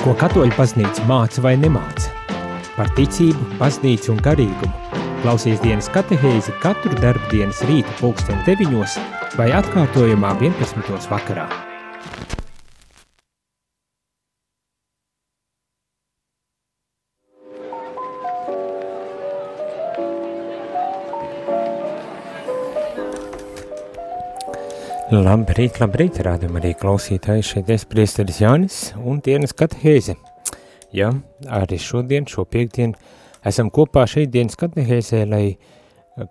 Ko katoļu baznīca māca vai nemāca? Par ticību, baznīcu un garīgumu. Klausies dienas katehēzi katru darbdienas rītu pulksteni deviņos vai atkārtojumā 11. vakarā. Labrīt, labrīt, rādam arī klausītāji, šeit es priesteris Jānis un dienas katehēze. Ja, arī šodien, šo piekdienu, esam kopā šeit dienas katehēzē, lai,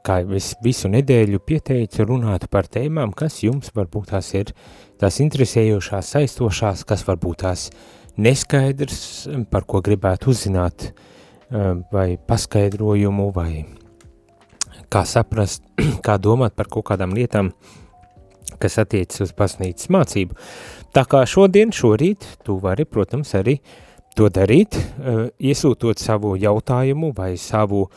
kā es visu nedēļu pieteicu, runātu par tēmām, kas jums varbūt tās ir tās interesējošās, saistošās, kas varbūt tās neskaidrs, par ko gribētu uzzināt, vai paskaidrojumu, vai kā saprast, kā domāt par kaut kādām lietām, kas attiecas uz baznīcas mācību. Tā kā šodien, šorīt, tu vari, protams, arī to darīt, eh, iesūtot savu jautājumu vai savu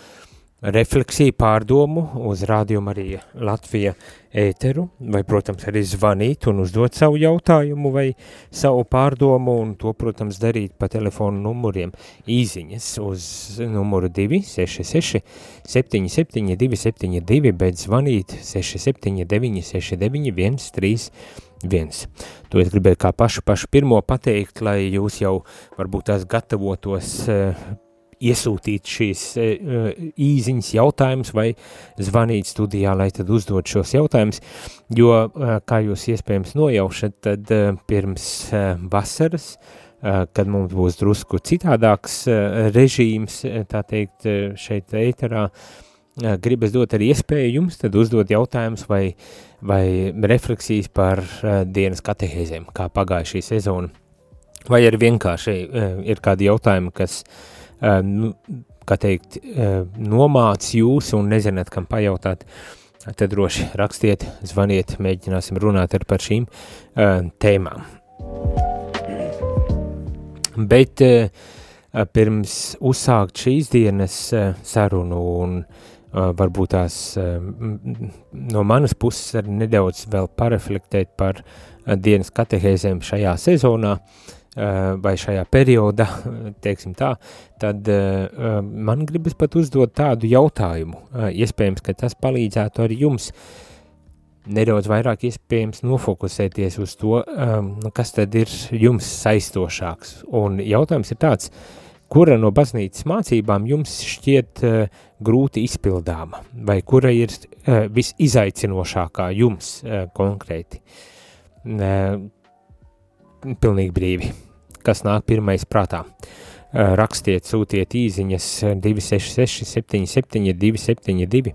refleksiju pārdomu uz Rādio Marija Latvija ēteru, vai, protams, arī zvanīt un uzdot savu jautājumu vai savu pārdomu, un to, protams, darīt pa telefonu numuriem īziņas uz numuru 266 77 272, bet zvanīt 679 69 131. To es gribēju kā pašu, pašu pirmo pateikt, lai jūs jau varbūt tās gatavotos iesūtīt šīs e, e, īziņas jautājumus vai zvanīt studijā, lai tad uzdod šos jautājumus, jo, e, kā jūs iespējams nojaušat, tad pirms vasaras, kad mums būs drusku citādāks režīms, tā teikt, šeit ēterā, gribas dot arī iespēju jums tad uzdot jautājumus vai, vai refleksijas par dienas katehēzēm, kā pagāja šī sezona. Vai arī vienkārši ir kādi jautājumi, kas uh, nu, kā teikt, nomāc jūs un nezināt, kam pajautāt, tad droši rakstiet, zvaniet, mēģināsim runāt ar par šīm tēmām. Bet pirms uzsākt šīs dienas sarunu un varbūt tās no manas puses arī nedaudz vēl pareflektēt par dienas katehēzēm šajā sezonā, uh, Eh, vai šajā periodā, teiksim tā, tad uh, man gribas pat uzdot tādu jautājumu. Iespējams, ka tas palīdzētu arī jums nedaudz vairāk iespējams nofokusēties uz to, um, kas tad ir jums saistošāks. Un jautājums ir tāds, kura no baznīcas mācībām jums šķiet grūti izpildāma, vai kura ir visizaicinošākā jums konkrēti? Pilnīgi brīvi. Kas nāk pirmais prātā? Rakstiet, sūtiet īziņas 266 77 272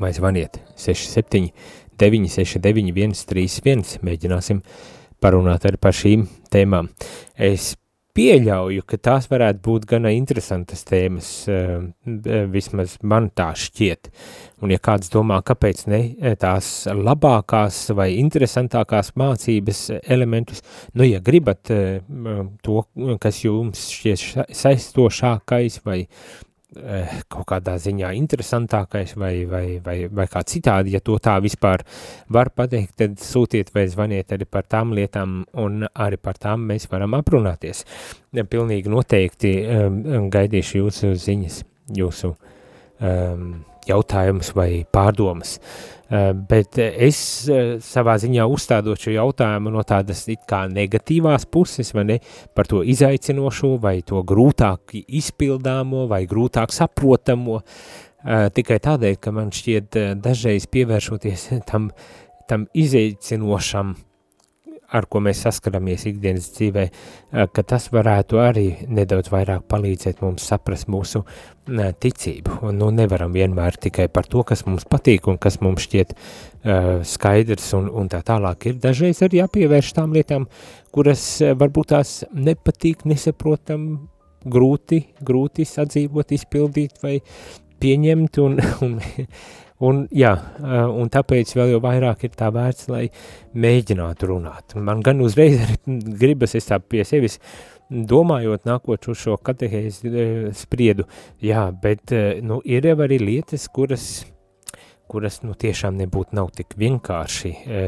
vai zvaniet 67 969 131. Mēģināsim parunāt arī par šīm tēmām. Es pieļauju, ka tās varētu būt gana interesantas tēmas, eh, vismaz man tā šķiet. Un ja kāds domā, kāpēc ne eh, tās labākās vai interesantākās mācības elementus, nu ja gribat eh, to, kas jums šķiet saistošākais vai Eh, kaut kādā ziņā interesantākais vai, vai, vai, vai kā citādi, ja to tā vispār var pateikt, tad sūtiet vai zvaniet arī par tām lietām un arī par tām mēs varam aprunāties. Pilnīgi noteikti um, gaidīšu jūsu ziņas, jūsu um, jautājumus vai pārdomas. Uh, bet es uh, savā ziņā uzstādot šo jautājumu no tādas it kā negatīvās puses, vai ne, par to izaicinošo vai to grūtāk izpildāmo vai grūtāk saprotamo, uh, tikai tādēļ, ka man šķiet dažreiz pievēršoties tam, tam izaicinošam ar ko mēs saskaramies ikdienas dzīvē, eh, ka tas varētu arī nedaudz vairāk palīdzēt mums saprast mūsu eh, ticību. Un nu nevaram vienmēr tikai par to, kas mums patīk un kas mums šķiet uh, skaidrs un, un tā tālāk. Ir dažreiz arī jāpievērš tām lietām, kuras varbūt tās nepatīk, nesaprotam, grūti, grūti sadzīvot, izpildīt vai pieņemt un, un Un, jā, un tāpēc vēl jau vairāk ir tā vērts, lai mēģinātu runāt. Man gan uzreiz gribas es tā pie sevis domājot nākot uz šo katehēzi spriedu, jā, bet, nu, ir jau arī lietas, kuras, kuras, nu, tiešām nebūtu nav tik vienkārši e,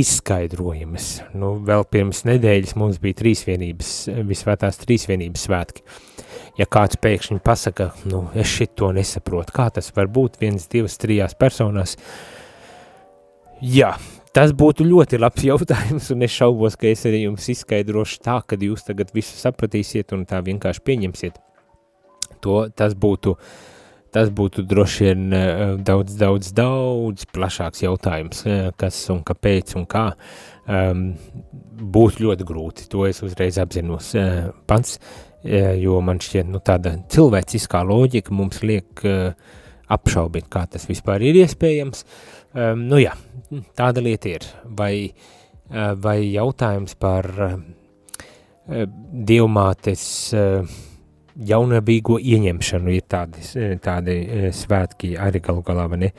izskaidrojamas. Nu, vēl pirms nedēļas mums bija trīsvienības, visvētās trīsvienības svētki. Ja kāds pēkšņi pasaka, nu, es šito nesaprotu, kā tas var būt viens, divas, trijās personās, jā, tas būtu ļoti labs jautājums, un es šaubos, ka es arī jums izskaidrošu tā, ka jūs tagad visu sapratīsiet un tā vienkārši pieņemsiet. To, tas būtu tas būtu droši vien eh, daudz, daudz, daudz plašāks jautājums, eh, kas un kāpēc un kā. Um, būtu ļoti grūti, to es uzreiz apzinos uh, pats, uh, jo man šķiet, nu tāda cilvēciskā loģika mums liek uh, apšaubīt, kā tas vispār ir iespējams. Um, nu jā, tāda lieta ir. Vai, uh, vai jautājums par uh, dievmātes jaunabīgo ieņemšanu ir tādi, tādi e, svētki arī galu galā, vai ne?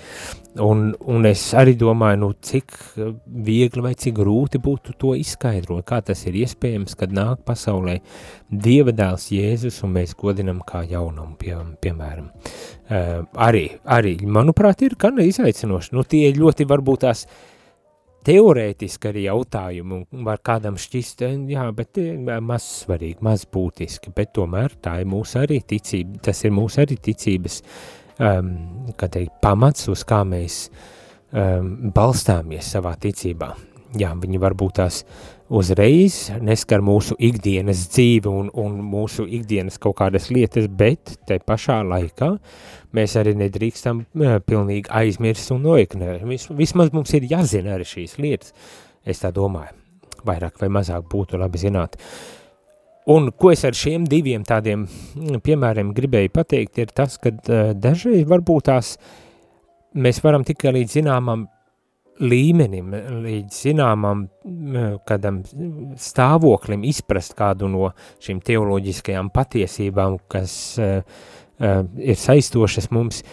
Un, un es arī domāju, nu, cik viegli vai cik grūti būtu to izskaidrot, kā tas ir iespējams, kad nāk pasaulē Dieva dēls Jēzus un mēs godinam kā jaunumu, pie, piemēram. Uh, arī, arī, manuprāt, ir gan izaicinoši. Nu, tie ļoti varbūt tās uh, teorētiski arī jautājumi, un var kādam šķist, eh, jā, bet eh, maz svarīgi, maz būtiski, bet tomēr tā ir mūsu arī ticība, tas ir mūsu arī ticības, um, kā teikt, pamats, uz kā mēs um, balstāmies savā ticībā. Jā, viņi varbūt tās uzreiz neskar mūsu ikdienas dzīvi un, un mūsu ikdienas kaut kādas lietas, bet te pašā laikā mēs arī nedrīkstam jā, pilnīgi aizmirst un noignorēt. Vis, vismaz mums ir jāzina arī šīs lietas, es tā domāju, vairāk vai mazāk būtu labi zināt. Un ko es ar šiem diviem tādiem mm, piemēriem gribēju pateikt, ir tas, ka uh, dažreiz varbūt tās mēs varam tikai līdz zināmam līmenim, līdz zināmam kādam stāvoklim izprast kādu no šīm teoloģiskajām patiesībām, kas uh, uh, ir saistošas mums,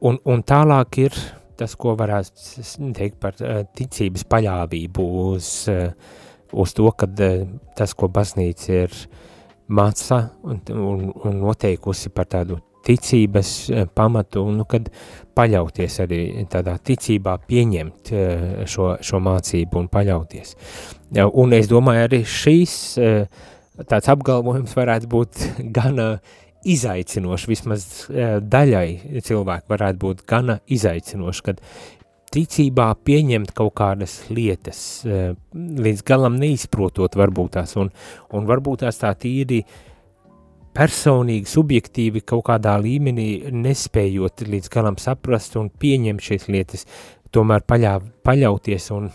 un, un tālāk ir tas, ko varētu teikt par uh, ticības paļāvību uz, uh, uz to, ka uh, tas, ko baznīca ir māca un, un, un noteikusi par tādu ticības uh, pamatu, un nu, kad paļauties arī tādā ticībā pieņemt uh, šo, šo mācību un paļauties. Uh, un es domāju, arī šīs uh, tāds apgalvojums varētu būt gan uh, izaicinoši, vismaz uh, daļai cilvēku varētu būt gana izaicinoši, kad ticībā pieņemt kaut kādas lietas, uh, līdz galam neizprotot varbūt tās, un, un varbūt tās tā tīri personīgi, subjektīvi kaut kādā līmenī nespējot līdz galam saprast un pieņemt šīs lietas, tomēr paļā, paļauties un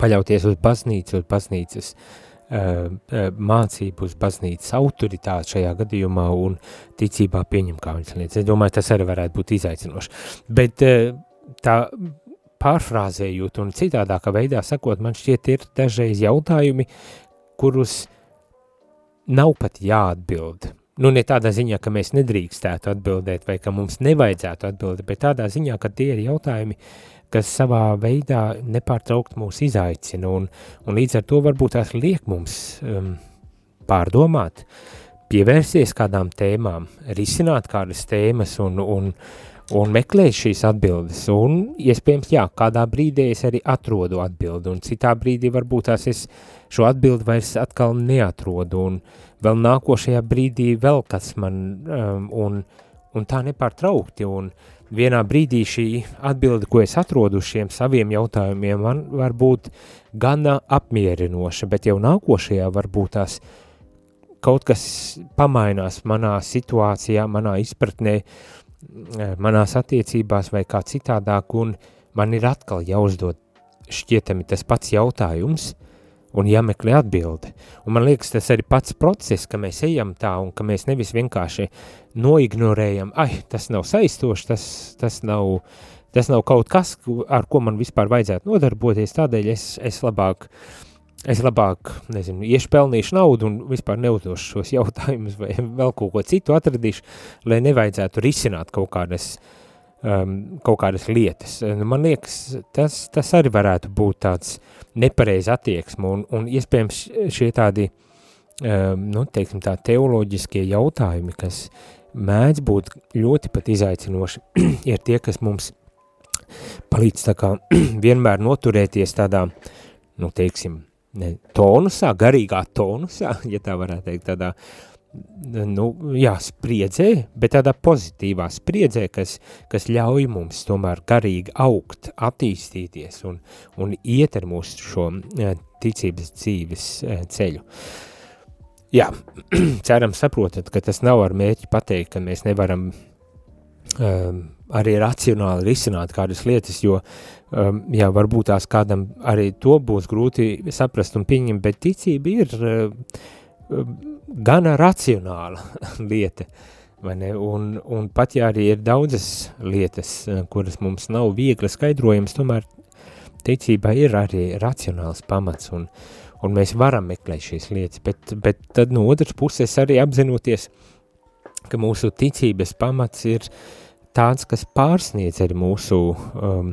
paļauties uz baznīcu, uz baznīcas uh, Uh, uh, mācību uz baznīcas autoritāti šajā gadījumā un ticībā pieņem kā viņas lietas. Es domāju, tas arī varētu būt izaicinoši. Bet uh, tā pārfrāzējot un citādākā veidā sakot, man šķiet ir dažreiz jautājumi, kurus nav pat jāatbild. Nu, ne tādā ziņā, ka mēs nedrīkstētu atbildēt vai ka mums nevajadzētu atbildēt, bet tādā ziņā, ka tie ir jautājumi, uh, kas savā veidā nepārtraukt mūs izaicina, un, un līdz ar to varbūt tās liek mums um, pārdomāt, pievērsties kādām tēmām, risināt kādas tēmas un, un, un meklēt šīs atbildes, un iespējams, jā, kādā brīdī es arī atrodu atbildi, un citā brīdī varbūt tās es šo atbildi vairs atkal neatrodu, un vēl nākošajā brīdī vēl kas man, um, un, un tā nepārtraukti, un uh, vienā brīdī šī atbilde, ko es atrodu šiem saviem jautājumiem, man var būt gana apmierinoša, bet jau nākošajā varbūt tās kaut kas pamainās manā situācijā, manā izpratnē, manās attiecībās vai kā citādāk, un man ir atkal jāuzdod šķietami tas pats jautājums, un jāmeklē atbildi. Un man liekas, tas arī pats process, ka mēs ejam tā un ka mēs nevis vienkārši noignorējam, ai, tas nav saistoši, tas, tas, nav, tas nav kaut kas, ar ko man vispār vajadzētu nodarboties, tādēļ es, es labāk, es labāk, nezinu, iešu pelnīšu naudu un vispār neuzdošu šos jautājumus vai vēl kaut ko citu atradīšu, lai nevajadzētu risināt kaut kādas um, kaut kādas lietas. Nu, man liekas, tas, tas arī varētu būt tāds nepareiz attieksme un, un iespējams šie tādi, um, nu, teiksim tā, teoloģiskie jautājumi, kas mēdz būt ļoti pat izaicinoši, ir tie, kas mums palīdz tā kā vienmēr noturēties tādā, nu, teiksim, ne, tonusā, garīgā tonusā, ja tā varētu teikt, tādā, nu, jā, spriedzē, bet tādā pozitīvā spriedzē, kas, kas ļauj mums tomēr garīgi augt, attīstīties un, un iet ar mūsu šo ticības dzīves ceļu. Jā, ceram saprotat, ka tas nav ar mērķi pateikt, ka mēs nevaram um, arī racionāli risināt kādas lietas, jo, um, jā, varbūt tās kādam arī to būs grūti saprast un pieņemt, bet ticība ir uh, gana racionāla lieta, un, un pat ja arī ir daudzas lietas, uh, kuras mums nav viegli skaidrojams, tomēr ticībā ir arī racionāls pamats, un, un mēs varam meklēt šīs lietas, bet, bet tad no otras puses arī apzinoties, ka mūsu ticības pamats ir tāds, kas pārsniedz arī mūsu um,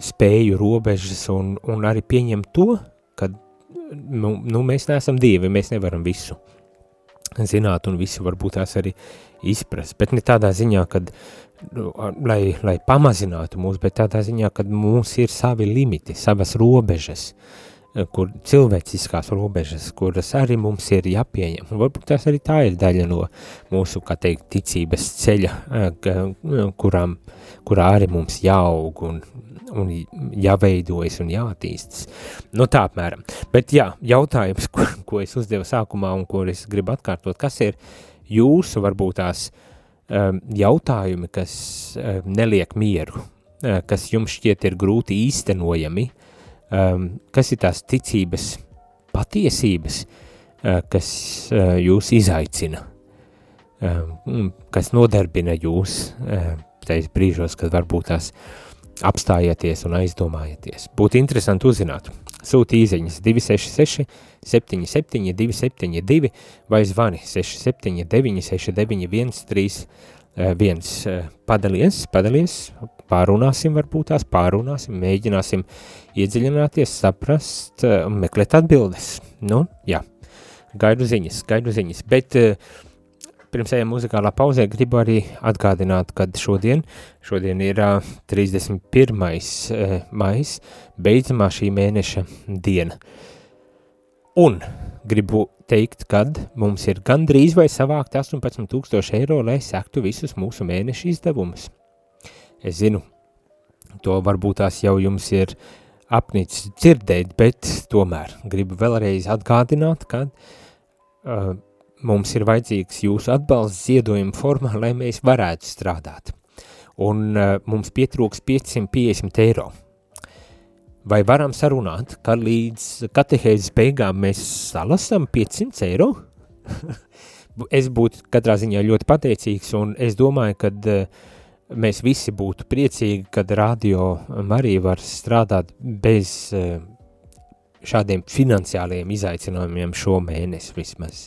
spēju robežas un, un arī pieņem to, ka nu, nu, mēs neesam dievi, mēs nevaram visu zināt un visu varbūt tās arī izprast, bet ne tādā ziņā, kad, nu, lai, lai pamazinātu mūs, bet tādā ziņā, kad mums ir savi limiti, savas robežas, uh, kur cilvēciskās robežas, kuras arī mums ir jāpieņem. Un varbūt tās arī tā ir daļa no mūsu, kā teikt, ticības ceļa, kurām, kurā arī mums jāaug un, un jāveidojas un jātīstas. Nu tā apmēram. Bet jā, jautājums, ko, ko es uzdevu sākumā un ko es gribu atkārtot, kas ir jūsu varbūt tās um, jautājumi, kas um, neliek mieru, uh, kas jums šķiet ir grūti īstenojami, um, kas ir tās ticības patiesības, uh, kas uh, jūs izaicina, um, kas nodarbina jūs uh, tais brīžos, kad varbūt tās apstājieties un aizdomājieties. Būtu interesanti uzzināt. Sūti īziņas 266 77 272 vai zvani 679 69 131 padalies, padalies, pārunāsim varbūt tās, pārunāsim, mēģināsim iedziļināties, saprast meklēt atbildes. Nu, jā, gaidu ziņas, gaidu ziņas, bet uh, pirms ejam muzikālā pauzē gribu arī atgādināt, kad šodien, šodien ir uh, 31. Uh, mais, beidzamā šī mēneša diena. Un gribu teikt, kad mums ir gandrīz vai savākt 18 tūkstoši eiro, lai sektu visus mūsu mēneša izdevumus. Es zinu, to varbūt tās jau jums ir apnicis dzirdēt, bet tomēr gribu vēlreiz atgādināt, ka uh, mums ir vajadzīgs jūsu atbalsts ziedojuma formā, lai mēs varētu strādāt. Un uh, mums pietrūks 550 eiro. Vai varam sarunāt, ka līdz katehēzes beigām mēs salasam 500 eiro? es būtu katrā ziņā ļoti pateicīgs, un es domāju, ka uh, mēs visi būtu priecīgi, kad radio Marija var strādāt bez eh, šādiem finansiāliem izaicinājumiem šo mēnesi vismaz.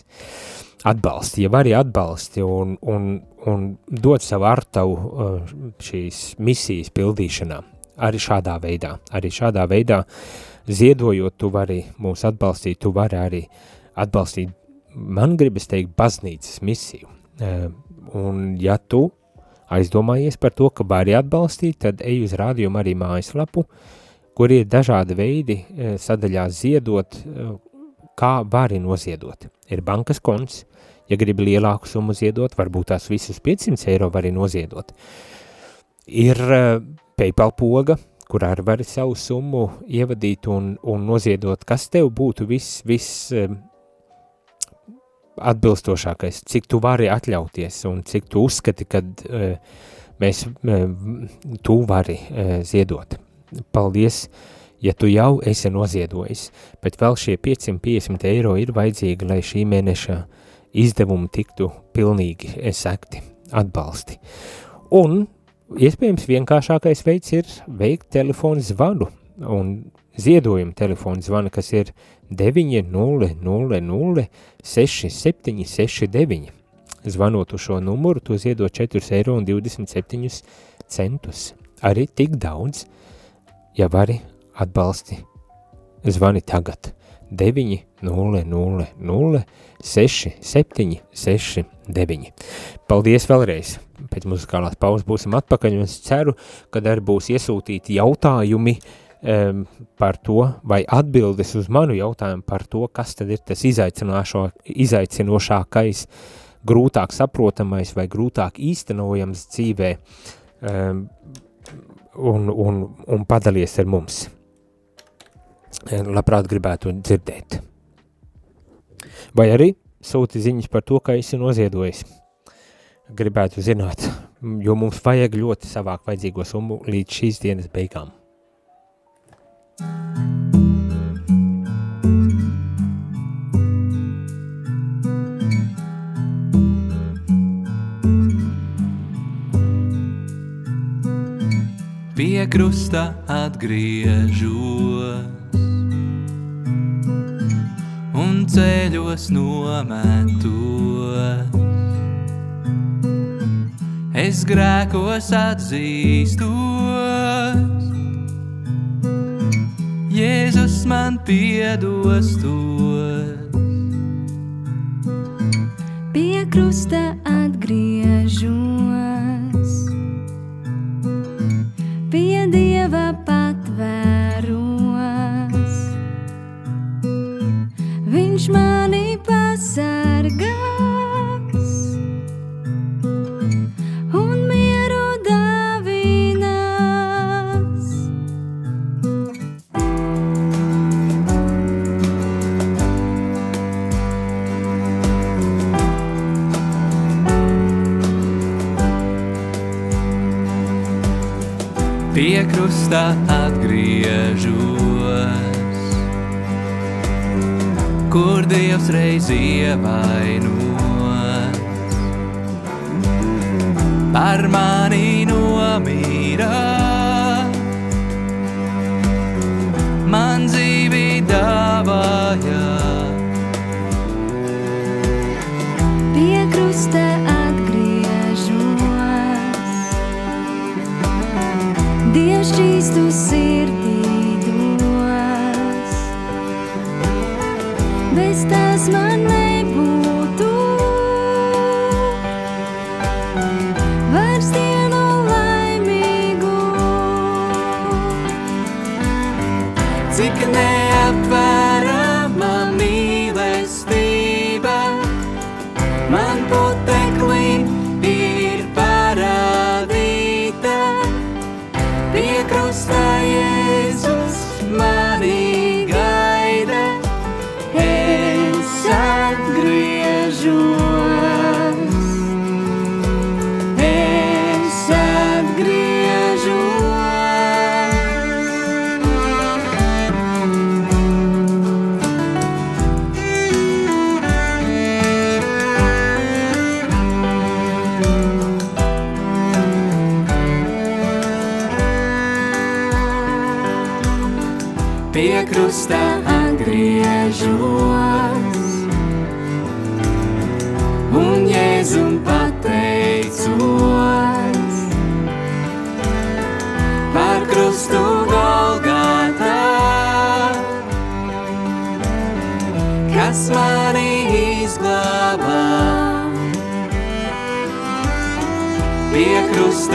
Atbalsti, ja arī atbalsti un, un, un dot savu artavu eh, šīs misijas pildīšanā, arī šādā veidā, arī šādā veidā ziedojot, tu vari mūs atbalstīt, tu vari arī atbalstīt, man gribas teikt, baznīcas misiju. Eh, un ja tu aizdomājies par to, ka vari atbalstīt, tad ej uz rādījumu arī mājaslapu, kur ir dažādi veidi e, sadaļās ziedot, kā vari noziedot. Ir bankas konts, ja gribi lielāku summu ziedot, varbūt tās visas 500 eiro vari noziedot. Ir e, PayPal poga, kurā arī vari savu summu ievadīt un, un noziedot, kas tev būtu viss, viss atbilstošākais, cik tu vari atļauties un cik tu uzskati, kad uh, mēs, uh, tu vari uh, ziedot. Paldies, ja tu jau esi noziedojis, bet vēl šie 550 eiro ir vajadzīgi, lai šī mēneša izdevumi tiktu pilnīgi sekti, atbalsti. Un iespējams vienkāršākais veids ir veikt telefonu zvanu un ziedojumu telefonu zvana, kas ir 900 6769. Zvanot uz šo numuru, tu ziedot 4,27 eiro. Arī tik daudz, ja vari atbalsti, zvani tagad 900 6769. Paldies vēlreiz pēc muzikālās pauzes būsim atpakaļ, un es ceru, ka arī būs iesūtīti jautājumi um, par to, vai atbildes uz manu jautājumu par to, kas tad ir tas izaicinošākais, grūtāk saprotamais vai grūtāk īstenojams dzīvē, um, un, un, un padalies ar mums. Labprāt gribētu dzirdēt. Vai arī sūti ziņas par to, ka esi noziedojis. Gribētu zināt, jo mums vajag ļoti savākt vajadzīgo summu līdz šīs dienas beigām. Pie krusta atgriežos un ceļos nometos. Es grēkos atzīstos, Jēzus man piedos tos. Pie krusta atgriežos, neaptvērama mīlestība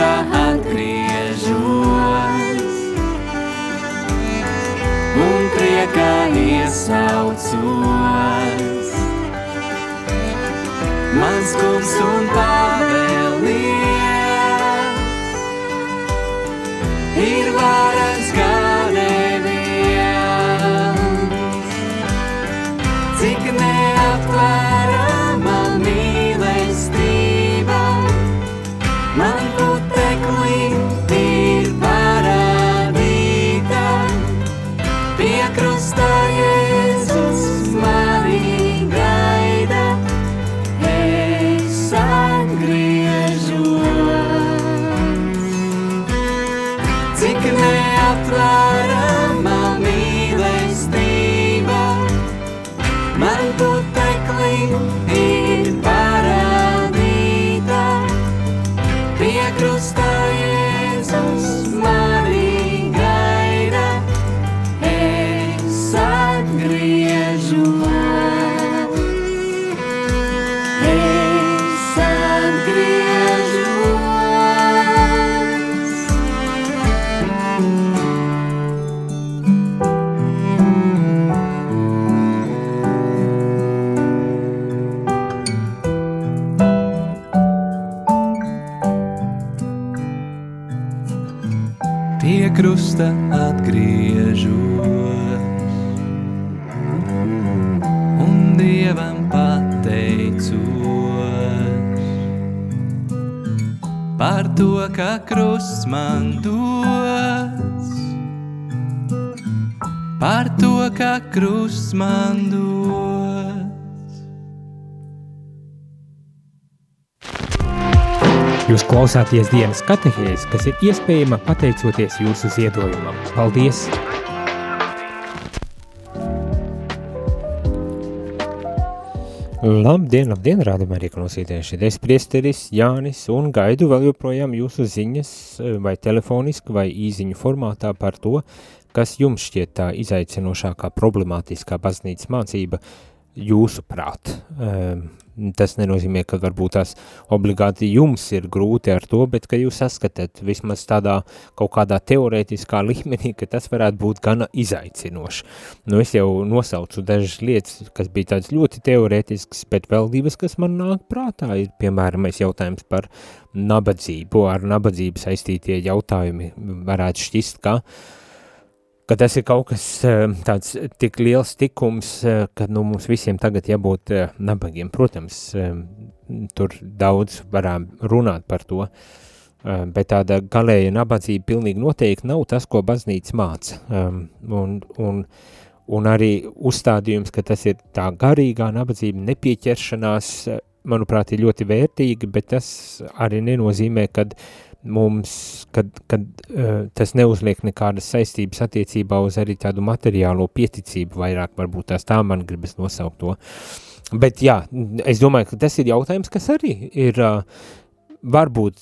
krusta atgriežos un priekā iesaucos. Mans kungs un pavēlies klausāties dienas katehēs, kas ir iespējama pateicoties jūsu ziedojumam. Paldies! Labdien, labdien, rādam arī klausītēši. Es priesteris Jānis un gaidu vēl joprojām jūsu ziņas vai telefoniski vai īziņu formātā par to, kas jums šķiet tā izaicinošākā problemātiskā baznīcas mācība jūsu prāt. Um, tas nenozīmē, ka varbūt tās obligāti jums ir grūti ar to, bet ka jūs saskatāt vismaz tādā kaut kādā teorētiskā līmenī, ka tas varētu būt gana izaicinoši. Nu, es jau nosaucu dažas lietas, kas bija tāds ļoti teorētisks, bet vēl divas, kas man nāk prātā, ir piemēram jautājums par nabadzību, ar nabadzību saistītie jautājumi varētu šķist, ka uh, ka tas ir kaut kas eh, tāds tik liels tikums, eh, ka nu, mums visiem tagad jābūt eh, nabagiem. Protams, tur daudz varam runāt par to, bet tāda galēja nabadzība pilnīgi noteikti nav tas, ko baznīca māca. Un, un, un arī uzstādījums, ka tas ir tā garīgā nabadzība, nepieķeršanās, manuprāt, ir ļoti vērtīgi, bet tas arī nenozīmē, kad uh, mums, kad, kad uh, tas neuzliek nekādas saistības attiecībā uz arī tādu materiālo pieticību, vairāk varbūt tās tā man gribas nosaukt to. Bet jā, es domāju, ka tas ir jautājums, kas arī ir uh, varbūt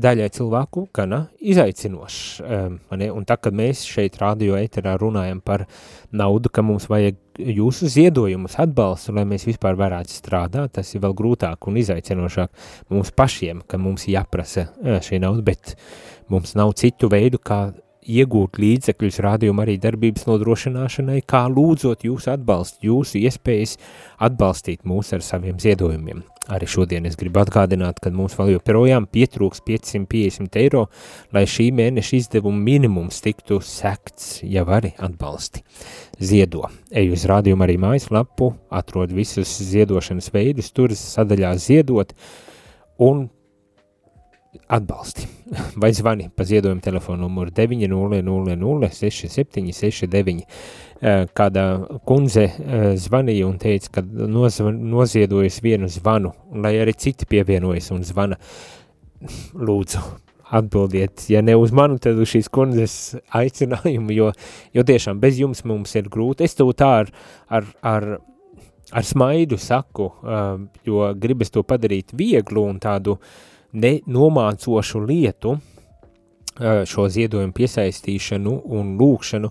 daļai cilvēku gana izaicinošs. Um, un tā, kad mēs šeit radio eterā runājam par naudu, ka mums vajag jūsu ziedojumus, atbalstu, lai mēs vispār varētu strādāt, tas ir vēl grūtāk un izaicinošāk mums pašiem, ka mums jāprasa šī nauda, bet mums nav citu veidu, kā iegūt līdzekļus rādījuma arī darbības nodrošināšanai, kā lūdzot jūsu atbalstu, jūsu iespējas atbalstīt mūs ar saviem ziedojumiem. Arī šodien es gribu atgādināt, ka mums vēl joprojām pietrūks 550 eiro, lai šī mēneša izdevuma minimums tiktu sekts, ja arī atbalsti. Ziedo. Ej uz rādījumu arī mājaslapu, atrod visus ziedošanas veidus, tur sadaļā ziedot un atbalsti. Vai zvani pa ziedojumu telefonu numuru 900 6769. Kāda kundze eh, zvanīja un teica, ka noziedojas vienu zvanu, lai arī citi pievienojas un zvana. Lūdzu, atbildiet, ja ne uz manu, tad uz šīs kundzes aicinājumu, jo, jo tiešām bez jums mums ir grūti. Es to tā ar, ar, ar, ar smaidu saku, eh, jo gribas to padarīt vieglu un tādu uh, nenomācošu lietu, šo ziedojumu piesaistīšanu un lūkšanu,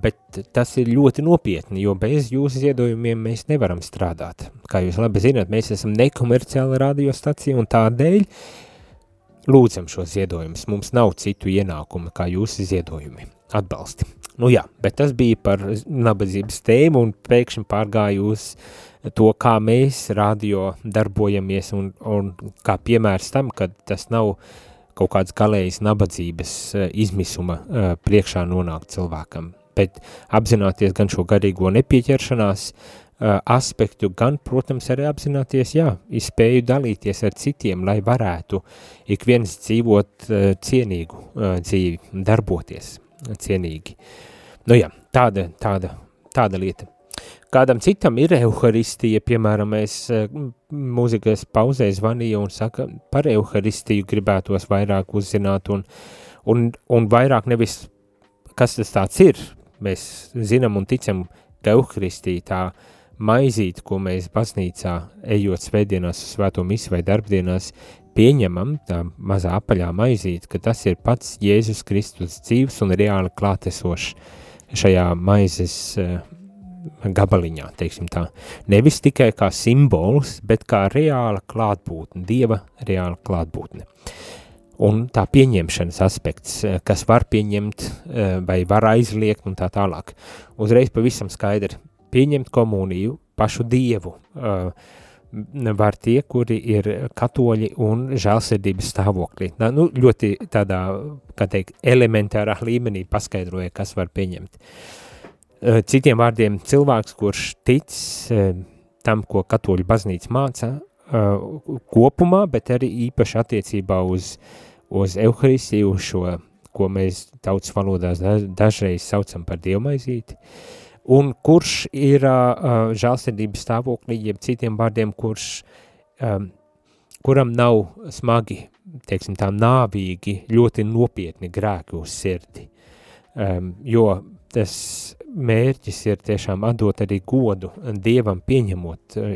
bet tas ir ļoti nopietni, jo bez jūsu ziedojumiem mēs nevaram strādāt. Kā jūs labi zināt, mēs esam nekomerciāla radiostacija un tādēļ lūdzam šo ziedojumus. Mums nav citu ienākumu kā jūsu ziedojumi. Atbalsti. Nu jā, bet tas bija par nabadzības tēmu un pēkšņi pārgāju uz uh, to, kā mēs radio darbojamies un, un kā piemērs tam, ka tas nav kaut kāds galējs nabadzības eh, izmisuma eh, priekšā nonāk cilvēkam, bet apzināties gan šo garīgo nepieķeršanās eh, aspektu, gan, protams, arī apzināties, jā, izspēju dalīties ar citiem, lai varētu ik viens dzīvot cienīgu dzīvi, darboties cienīgi. Nu jā, tāda, tāda, tāda lieta. Kādam citam ir evaharistija, piemēram, es eh, mūzikas pauzē zvanīju un saka, par evaharistiju gribētos vairāk uzzināt un, un, un vairāk nevis, kas tas tāds ir. Mēs zinām un ticam, ka evaharistija tā maizīt, ko mēs baznīcā, ejot svētdienās, svēto misi vai darbdienās, pieņemam, tā mazā apaļā maizīt, ka tas ir pats Jēzus Kristus dzīves un reāli klātesošs šajā maizes uh, gabaliņā, teiksim tā. Nevis tikai kā simbols, bet kā reāla klātbūtne, Dieva reāla klātbūtne. Un tā pieņemšanas aspekts, kas var pieņemt eh, vai var aizliegt un tā tālāk. Uzreiz pavisam skaidri pieņemt komuniju, pašu Dievu, uh, var tie, kuri ir katoļi un žēlsirdības stāvoklī. Tā, nu, ļoti tādā, kā teikt, elementārā līmenī paskaidroja, kas var pieņemt. Uh, citiem vārdiem, cilvēks, kurš tic uh, tam, ko katoļu baznīca māca, uh, kopumā, bet arī īpaši attiecībā uz, uz Euharistiju, šo, ko mēs tautas valodās dažreiz saucam par dievmaizīti, un kurš ir žālsirdības stāvoklī, jeb citiem vārdiem, kurš, kuram nav smagi, teiksim tā, nāvīgi, ļoti nopietni grēki uz sirdi. Um, jo tas mērķis ir tiešām atdot arī godu Dievam, pieņemot uh,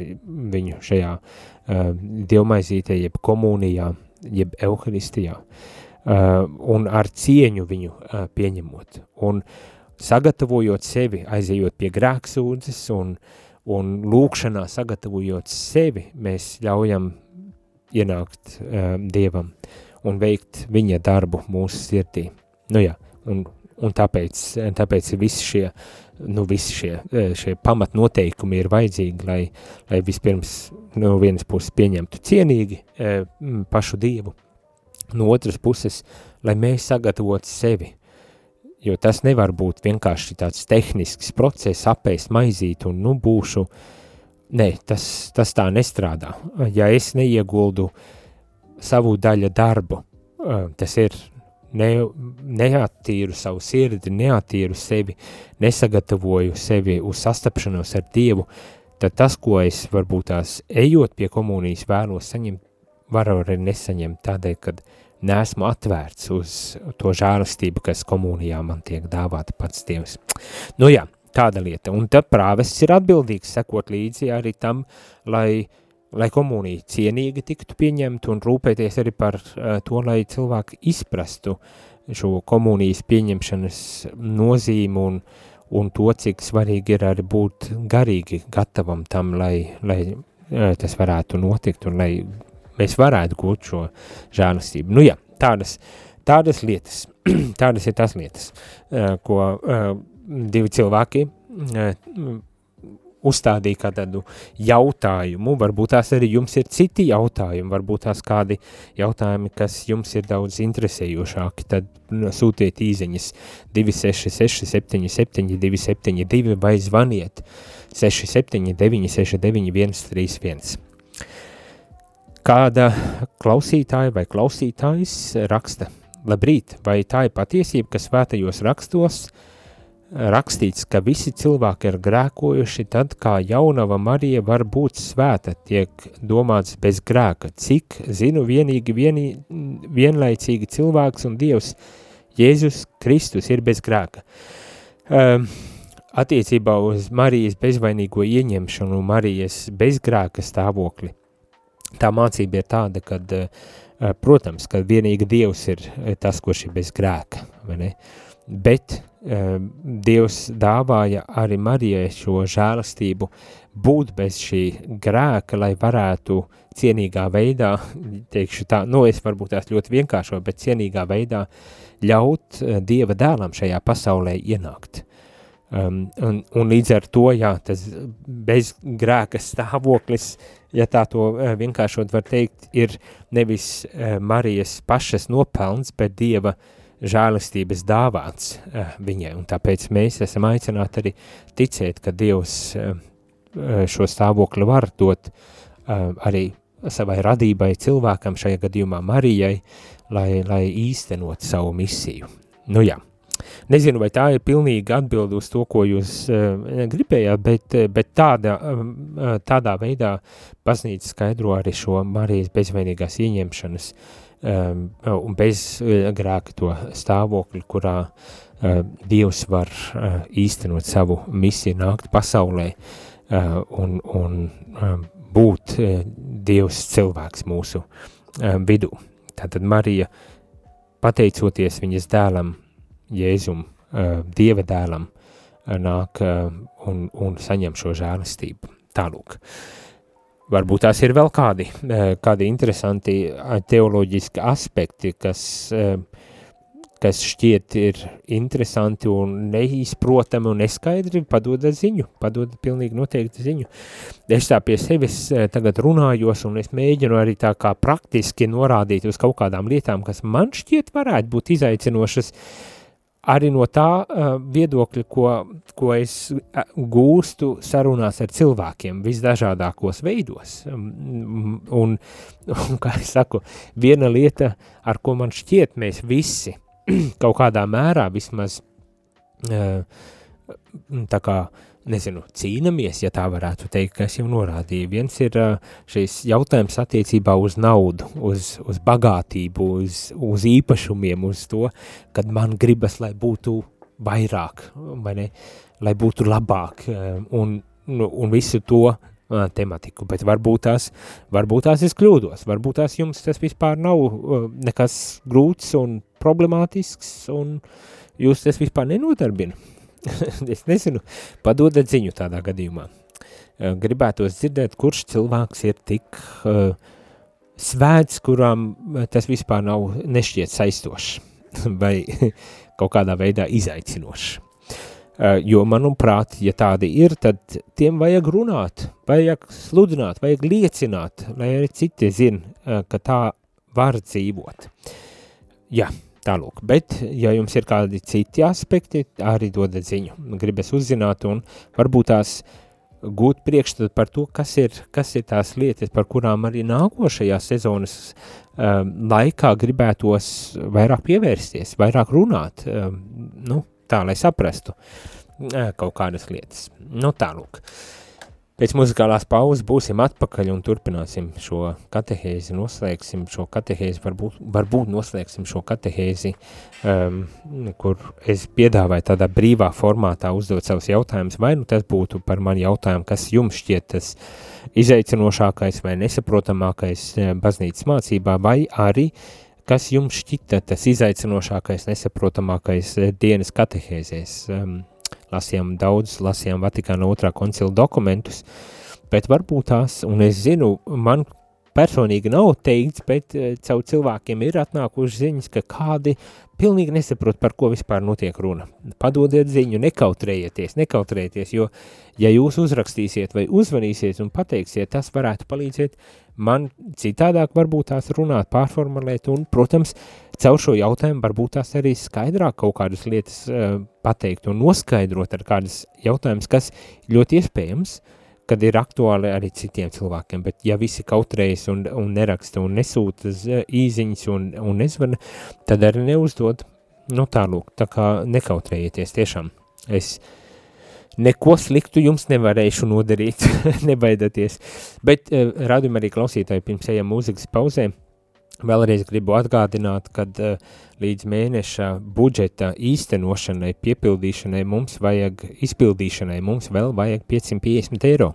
viņu šajā uh, dievmaizītē, jeb komunijā, jeb euharistijā, uh, un ar cieņu viņu uh, pieņemot. Un sagatavojot sevi, aizejot pie grēksūdzes un, un lūkšanā sagatavojot sevi, mēs ļaujam ienākt uh, Dievam un veikt viņa darbu mūsu sirdī. Nu jā, un un tāpēc, tāpēc visi šie, nu, visi šie, šie pamatnoteikumi ir vajadzīgi, lai, lai vispirms no vienas puses pieņemtu cienīgi pašu Dievu, no otras puses, lai mēs sagatavotu sevi, jo tas nevar būt vienkārši tāds tehnisks process, apēst maizīt un, nu, būšu, nē, tas, tas tā nestrādā. Ja es neieguldu savu daļa darbu, tas ir ne, neattīru savu sirdi, neattīru sevi, nesagatavoju sevi uz sastapšanos ar Dievu, tad tas, ko es varbūt tās ejot pie komunijas vēlos saņemt, varu arī nesaņemt tādēļ, kad neesmu atvērts uz to žālistību, kas komunijā man tiek dāvāta pats Dievs. Nu jā, tāda lieta. Un tad prāvests ir atbildīgs sekot līdzi arī tam, lai uh, lai komunija cienīgi tiktu pieņemta un rūpēties arī par uh, to, lai cilvēki izprastu šo komunijas pieņemšanas nozīmu un, un to, cik svarīgi ir arī būt garīgi gatavam tam, lai, lai uh, tas varētu notikt un lai mēs varētu gūt šo žēlastību. Nu jā, tādas, tādas lietas, tādas ir tas lietas, uh, ko divi cilvēki uh, uzstādīja kā tādu jautājumu, varbūt tās arī jums ir citi jautājumi, varbūt tās kādi jautājumi, kas jums ir daudz interesējošāki, tad nu, sūtiet īziņas 266 77 272 vai zvaniet 679 69 131. Kāda klausītāja vai klausītājs raksta, labrīt, vai tā ir patiesība, ka svētajos rakstos rakstīts, ka visi cilvēki ir grēkojuši, tad kā jaunava Marija var būt svēta, tiek domāts bez grēka. Cik zinu, vienīgi vienī, vienlaicīgi cilvēks un Dievs, Jēzus Kristus ir bez grēka. Um, attiecībā uz Marijas bezvainīgo ieņemšanu un Marijas bezgrēka stāvokli. Tā mācība ir tāda, ka, uh, protams, ka vienīgi Dievs ir tas, kurš ir bez grēka, vai ne? Bet Ehm, Dievs dāvāja arī Marijai šo žēlastību būt bez šī grēka, lai varētu cienīgā veidā, teikšu tā, nu es varbūt tās ļoti vienkāršo, bet cienīgā veidā ļaut eh, Dieva dēlam šajā pasaulē ienākt. Um, un, un līdz ar to, jā, tas bez grēka stāvoklis, ja tā to uh, vienkāršot var teikt, ir nevis uh, Marijas pašas nopelns, bet Dieva uh, žēlistības dāvāts uh, viņai, un tāpēc mēs esam aicināti arī ticēt, ka Dievs uh, šo stāvokli var dot arī savai radībai cilvēkam, šajā gadījumā Marijai, lai, lai īstenot savu misiju. Nu jā, nezinu, vai tā ir pilnīga atbildi uz to, ko jūs uh, gribējāt, bet, bet tāda, uh, tādā veidā baznīca skaidro arī šo Marijas bezvainīgās ieņemšanas uh, um, un bez uh, grēka to stāvokli, kurā uh, Dievs var uh, īstenot savu misiju, nākt pasaulē uh, un, un um, būt uh, Dievs cilvēks mūsu um, vidū. Tātad Marija, pateicoties viņas dēlam, Jēzum, uh, Dieva dēlam, uh, nāk uh, un, un saņem šo žēlistību. Tālūk. Uh, Varbūt tās ir vēl kādi, eh, kādi interesanti teoloģiski aspekti, kas, eh, kas šķiet ir interesanti un neizprotami un neskaidri, padodat ziņu, padodat pilnīgi noteikti ziņu. Es tā pie sevis eh, tagad runājos un es mēģinu arī tā kā praktiski norādīt uz kaut kādām lietām, kas man šķiet varētu būt izaicinošas, arī no tā uh, viedokļa, ko, ko es uh, gūstu sarunās ar cilvēkiem visdažādākos veidos. Um, un, un, kā es saku, viena lieta, ar ko man šķiet mēs visi – kaut kādā mērā vismaz tā kā, nezinu, cīnamies, ja tā varētu teikt, ka es jau norādīju. Viens ir šīs jautājums attiecībā uz naudu, uz, uz bagātību, uz, uz īpašumiem, uz to, kad man gribas, lai būtu vairāk, vai ne, lai būtu labāk, un, nu, un visu to tematiku, bet varbūt tās, varbūt tās es kļūdos, varbūt tās jums tas vispār nav nekas grūts un problemātisks, un jūs tas vispār nenodarbina. es nezinu, padodat ziņu tādā gadījumā. Gribētos dzirdēt, kurš cilvēks ir tik uh, svēts, kurām tas vispār nav nešķiet saistošs vai kaut kādā veidā izaicinošs. Eh, jo, manuprāt, ja tādi ir, tad tiem vajag runāt, vajag sludināt, vajag liecināt, lai arī citi zin, eh, ka tā var dzīvot. Jā, tālūk, bet, ja jums ir kādi citi aspekti, arī dodat ziņu, gribas uzzināt un varbūt tās gūt priekšstatu par to, kas ir, kas ir tās lietas, par kurām arī nākošajā sezonas um, laikā gribētos vairāk pievērsties, vairāk runāt, um, nu, tā, lai saprastu kaut kādas lietas. Nu, tālūk. Pēc muzikālās pauzes būsim atpakaļ un turpināsim šo katehēzi, noslēgsim šo katehēzi, varbūt, varbūt noslēgsim šo katehēzi, um, kur es piedāvāju tādā brīvā formātā uzdot savus jautājumus, vai nu tas būtu par mani jautājumu, kas jums šķiet tas izaicinošākais vai nesaprotamākais baznīcas mācībā, vai arī Kas jums šķita tas izaicinošākais, nesaprotamākais eh, dienas katehēzēs? Um, lasījām daudz, lasījām Vatikāna otrā koncila dokumentus, bet varbūt tās, un es zinu, man personīgi nav teikts, bet uh, caur cilvēkiem ir atnākuši ziņas, ka kādi pilnīgi nesaprot, par ko vispār notiek runa. Padodiet ziņu, nekautrējieties, nekautrējieties, jo, ja jūs uzrakstīsiet vai uzvanīsiet un pateiksiet, tas varētu palīdzēt man citādāk varbūt tās runāt, pārformulēt un, protams, caur šo jautājumu varbūt tās arī skaidrāk kaut kādas lietas uh, pateikt un noskaidrot ar kādas jautājumas, kas ļoti iespējams uh, kad ir aktuāli arī citiem cilvēkiem, bet ja visi kautrējas un, un neraksta un nesūta īziņas un, un nezvana, tad arī neuzdod, nu tālūk, tā kā nekautrējieties tiešām. Es neko sliktu jums nevarēšu nodarīt, nebaidieties, bet uh, radījumā arī klausītāji pirms ejam mūzikas pauzē, Vēlreiz gribu atgādināt, ka uh, līdz mēneša budžeta īstenošanai, piepildīšanai mums vajag, izpildīšanai mums vēl vajag 550 eiro.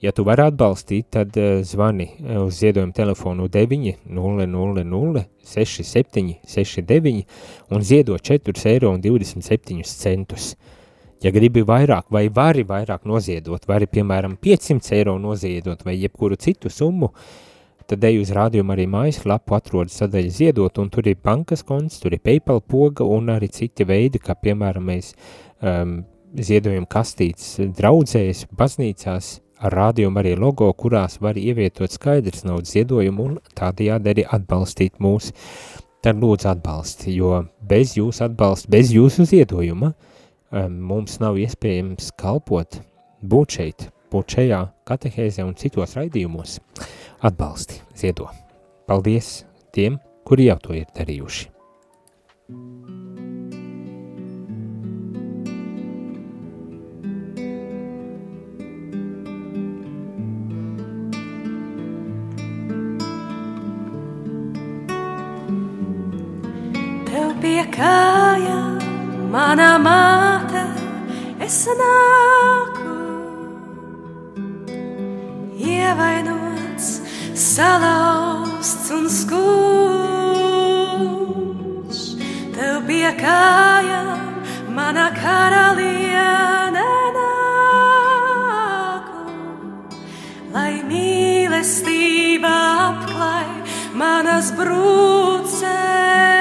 Ja tu vari atbalstīt, tad uh, zvani uz ziedojumu telefonu 9 000 67 69 un ziedo 4 eiro un 27 centus. Ja gribi vairāk vai vari vairāk noziedot, vari piemēram 500 eiro noziedot vai jebkuru citu summu, uh, tad ej uz rādījumu arī mājaslapu, atrodas sadaļa ziedot, un tur ir bankas konts, tur ir PayPal poga un arī citi veidi, kā piemēram mēs um, ziedojam kastītes draudzēs, baznīcās, ar rādījumu arī logo, kurās var ievietot skaidrs naudas ziedojumu un tādējādi arī atbalstīt mūs. Tad lūdzu atbalsti, jo bez jūsu atbalsta, bez jūsu ziedojuma um, mums nav iespējams kalpot, būt šeit, būt šajā katehēzē un citos raidījumos atbalsti, ziedo. Paldies tiem, kuri jau to ir darījuši. Pie kājām, manā māte, es nāku, ievainots salauzts un skumjš. Tev pie kājām mana karaliene nāku, lai mīlestība apklāj manas brūces.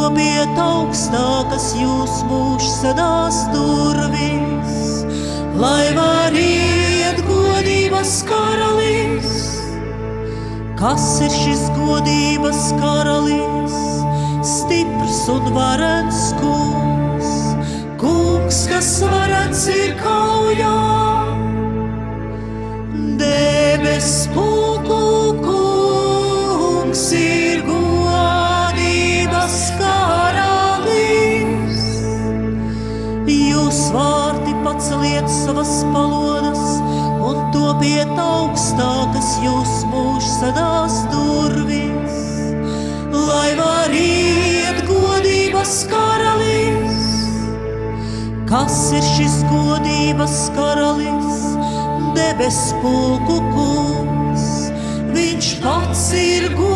Un to piet augstākas jūs mūžsadās durvis. Lai var iet godības karalis, kas ir šis godības karalis, stiprs un varens kungs, kungs, kas varens ir kaujā. Ir šis godības karalis, debes pulku kungs. Viņš pats ir godības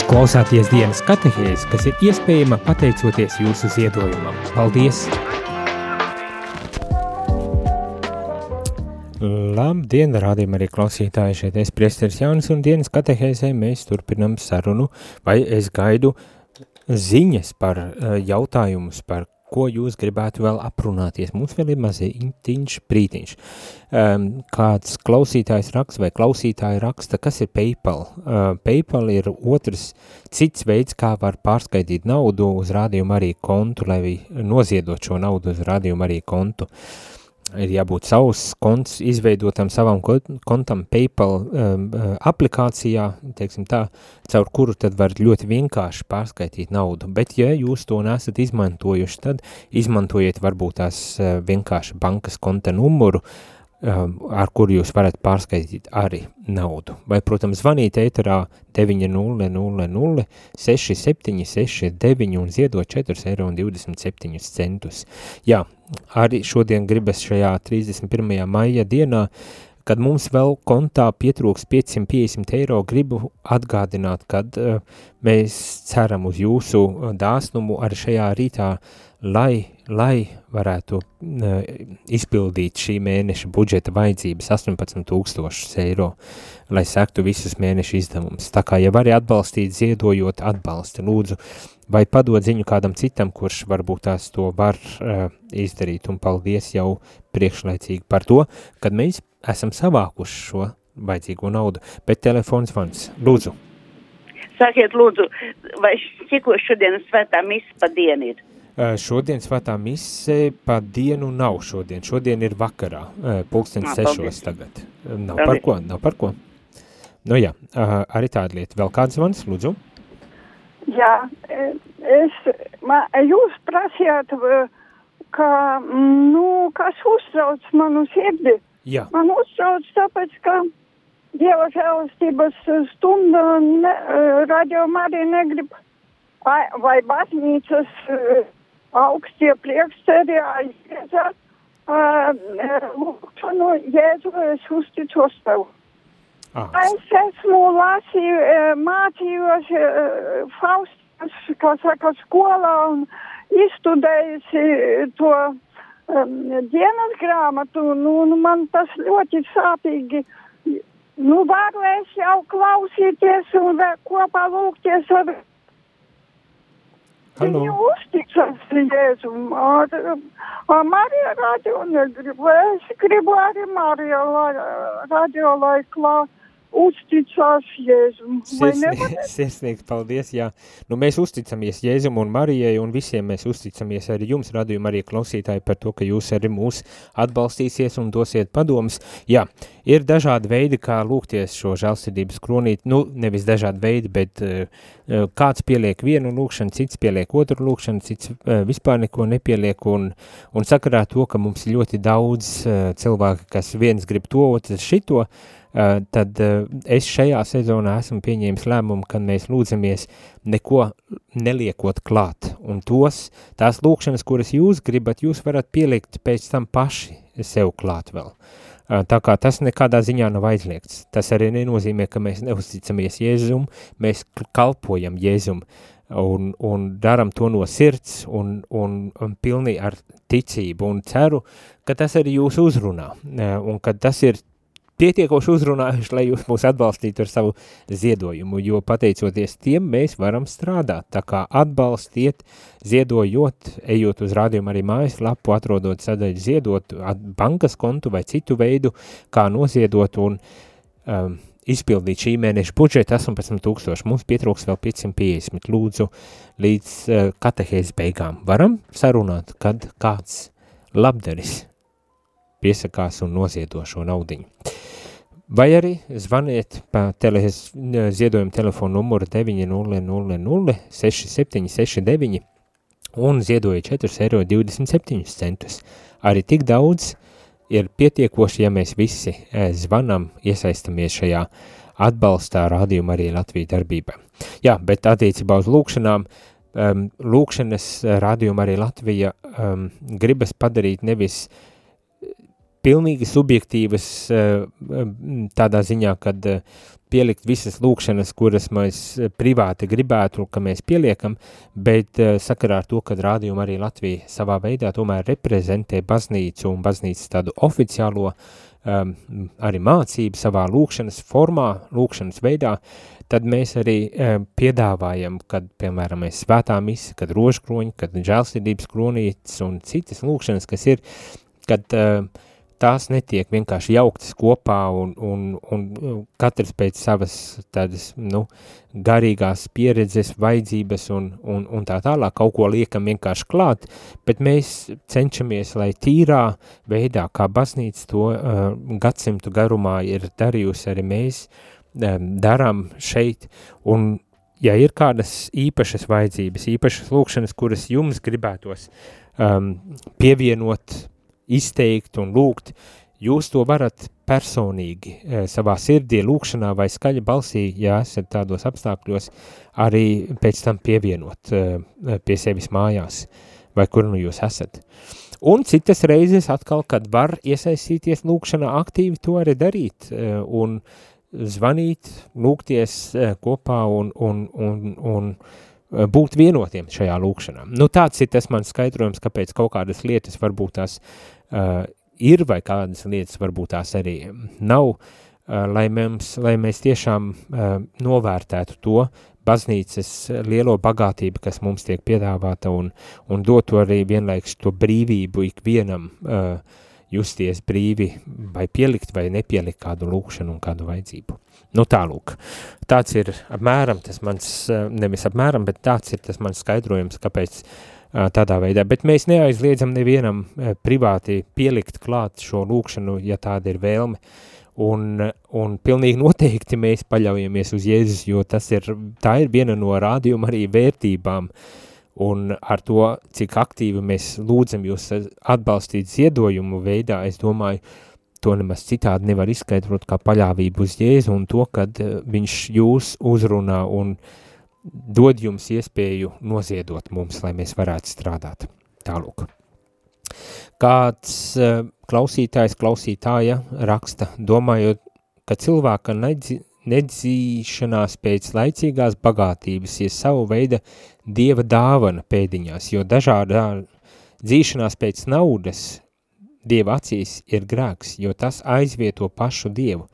Jūs klausāties dienas katehēs, kas ir iespējama pateicoties jūsu ziedojumam. Paldies! Labdien, rādījumā arī klausītāji šeit es priesteris Jānis un dienas katehēzē mēs turpinam sarunu, vai es gaidu ziņas par eh, jautājumus, par ko jūs gribētu vēl aprunāties. Mums vēl ir maziņš brītiņš. Um, kāds klausītājs raksta vai klausītāja raksta, kas ir PayPal? Uh, PayPal ir otrs cits veids, kā var pārskaitīt naudu uz rādījumu arī kontu, lai noziedot šo naudu uz rādījumu arī kontu. Ir jābūt savs konts izveidotam savam kontam PayPal um, aplikācijā, teiksim tā, caur kuru tad var ļoti vienkārši pārskaitīt naudu. Bet, ja jūs to nesat izmantojuši, tad izmantojiet varbūt tās uh, vienkārši bankas konta numuru, um, ar kuru jūs varat pārskaitīt arī naudu. Vai, protams, zvanīt ēterā 900 6769 un ziedot 4,27 eiro. Jā, arī šodien gribas šajā 31. maija dienā, kad mums vēl kontā pietrūks 550 eiro, gribu atgādināt, kad uh, mēs ceram uz jūsu dāsnumu arī šajā rītā, lai, lai varētu uh, izpildīt šī mēneša budžeta vajadzības 18 tūkstošus eiro, lai sektu visus mēneša izdevumus. Tā kā, ja vari atbalstīt, ziedojot atbalsta, lūdzu, vai padod ziņu kādam citam, kurš varbūt tās to var uh, izdarīt, un paldies jau priekšlaicīgi par to, kad mēs esam savākuši šo vajadzīgo naudu, bet telefons vans, lūdzu. Sakiet, lūdzu, vai cikos šodienas svētā misa pa dienu ir? Uh, šodien svētā mise pa dienu nav šodien, šodien ir vakarā, uh, pulkstens Ā, sešos tagad. Uh, Nav par Paldies. ko, nav par ko. Nu jā, arī tāda lieta. Vēl kāds zvans, lūdzu? Jā, es, man, jūs prasījāt, ka, mm, nu, kas uztrauc manu sirdi. Jā, Man uztrauc tāpēc, ka Dieva žēlastības stunda ne, radio arī negrib, vai, vai baznīcas e, augstie priekšsēdī aiziet lūkšanu Jēzu, es uzticos tev. Ah, Es esmu lasīju, eh, mācījos eh, Faustas, kā saka, skolā un izstudējusi to um, dienas grāmatu, nu, nu, man tas ļoti sāpīgi. Nu, varu es jau klausīties un vēl kopā lūgties ar Halo. viņu uzticas Jēzum. Ar, ar Mariju radio negribu, es gribu arī Mariju la- radio, lai klāt uzticās Jēzum. Sirsnīgi, paldies, jā. Nu, mēs uzticamies Jēzum un Marijai, un visiem mēs uzticamies arī jums, radījuma arī klausītāji, par to, ka jūs arī mūs atbalstīsies un dosiet padomus. Jā, ir dažādi veidi, kā lūgties šo žēlsirdības kronīt, nu, nevis dažādi veidi, bet uh, kāds pieliek vienu lūkšanu, cits pieliek otru lūkšanu, cits uh, vispār neko nepieliek, un, un sakarā to, ka mums ir ļoti daudz uh, cilvēku, kas viens grib to, otrs šito, Uh, tad uh, es šajā sezonā esmu pieņēmis lēmumu, ka mēs lūdzamies neko neliekot klāt, un tos, tās lūkšanas, kuras jūs gribat, jūs varat pielikt pēc tam paši sev klāt vēl. Uh, tā kā tas nekādā ziņā nav aizliegts. Tas arī nenozīmē, ka mēs neusticamies Jēzum, mēs kalpojam Jēzum un, un daram to no sirds un, un, un pilnīgi ar ticību un ceru, ka tas arī jūs uzrunā un ka tas ir pietiekoši uzrunājuši, lai jūs mūs atbalstītu ar savu ziedojumu, jo pateicoties tiem mēs varam strādāt. Tā kā atbalstiet, ziedojot, ejot uz rādījumu arī mājaslapu, atrodot sadaļu ziedot at bankas kontu vai citu veidu, kā noziedot un um, izpildīt šī mēneša budžetu 18 tūkstoši. Mums pietrūks vēl 550. Lūdzu, līdz uh, katehēzes beigām varam sarunāt, kad kāds labdaris piesakās un noziedo šo naudiņu. Vai arī zvaniet pa tele, ziedojumu telefonu numuru 900 6769 un ziedojiet 4,27 eiro. Arī tik daudz ir pietiekoši, ja mēs visi eh, zvanam, iesaistamies šajā atbalstā rādījuma arī Latvijas darbībā. Jā, bet attiecībā uz lūkšanām, um, lūkšanas rādījuma arī Latvija um, gribas padarīt nevis pilnīgi subjektīvas tādā ziņā, kad pielikt visas lūkšanas, kuras mēs privāti gribētu, ka mēs pieliekam, bet sakarā ar to, ka rādījuma arī Latvija savā veidā tomēr reprezentē baznīcu un baznīcas tādu oficiālo um, arī mācību savā lūkšanas formā, lūkšanas veidā, tad mēs arī um, piedāvājam, kad, piemēram, mēs svētā misi, kad rožkroņi, kad žēlsirdības kronītes un citas lūkšanas, kas ir, kad uh, tās netiek vienkārši jauktas kopā un, un, un katrs pēc savas tādas, nu, garīgās pieredzes, vajadzības un, un, un tā tālāk. Kaut ko liekam vienkārši klāt, bet mēs cenšamies, lai tīrā veidā, kā baznīca to uh, gadsimtu garumā ir darījusi arī mēs, um, darām šeit. Un ja ir kādas īpašas vajadzības, īpašas lūkšanas, kuras jums gribētos um, pievienot izteikt un lūgt, jūs to varat personīgi e, savā sirdī, lūkšanā vai skaļa balsī, ja esat tādos apstākļos, arī pēc tam pievienot e, pie sevis mājās, vai kur nu jūs esat. Un citas reizes atkal, kad var iesaistīties lūkšanā, aktīvi to arī darīt e, un zvanīt, lūgties kopā un, un, un, un būt vienotiem šajā lūkšanā. Nu, tāds ir tas mans skaidrojums, kāpēc kaut kādas lietas varbūt tās uh, ir vai kādas lietas varbūt tās arī nav, uh, lai, mums, lai mēs tiešām uh, novērtētu to baznīcas lielo bagātību, kas mums tiek piedāvāta un, un dotu arī vienlaiks to brīvību ikvienam uh, justies brīvi vai pielikt vai nepielikt kādu lūkšanu un kādu vajadzību. Nu tālūk, tāds ir apmēram tas mans, nevis apmēram, bet tāds ir tas mans skaidrojums, kāpēc tādā veidā, bet mēs neaizliedzam nevienam privāti pielikt klāt šo lūkšanu, ja tāda ir vēlme, un, un pilnīgi noteikti mēs paļaujamies uz Jēzus, jo tas ir, tā ir viena no rādījuma arī vērtībām, un ar to, cik aktīvi mēs lūdzam jūs atbalstīt ziedojumu veidā, es domāju, to nemaz citādi nevar izskaidrot kā paļāvību uz Jēzu un to, kad viņš jūs uzrunā un dod jums iespēju noziedot mums, lai mēs varētu strādāt. Tālūk. Kāds uh, klausītājs, klausītāja raksta, domājot, ka cilvēka nedzi, nedzīšanās pēc laicīgās bagātības ir savu veidu dieva dāvana pēdiņās, jo dažādā dzīšanās pēc naudas dieva acīs ir grēks, jo tas aizvieto pašu dievu,